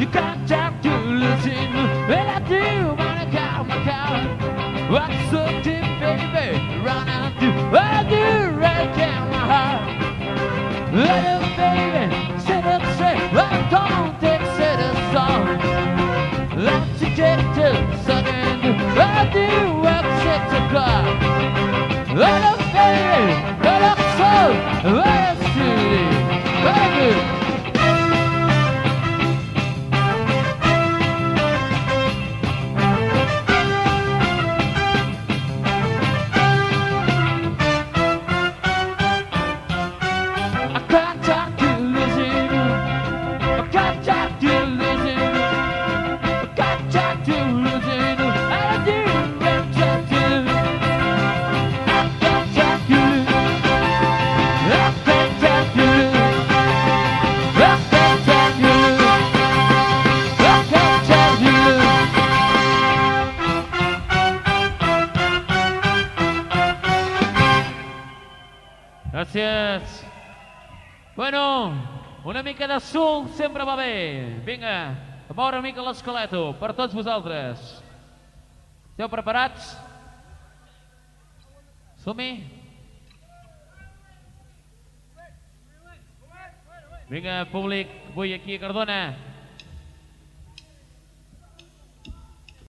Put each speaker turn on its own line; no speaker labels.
You can't have to listen. And I do wanna come, come. What's so deep, baby? Run out to I do right down my heart. Little baby, sit up straight. I don't take set a song. Let's get to second. I do work six o'clock. Little baby, get up so. Gràcies. Bueno, una mica de sul sempre va bé. Vinga, a moure una mica l'esqueleto per tots vosaltres. Esteu preparats? Som-hi? Vinga, públic, avui aquí a Cardona.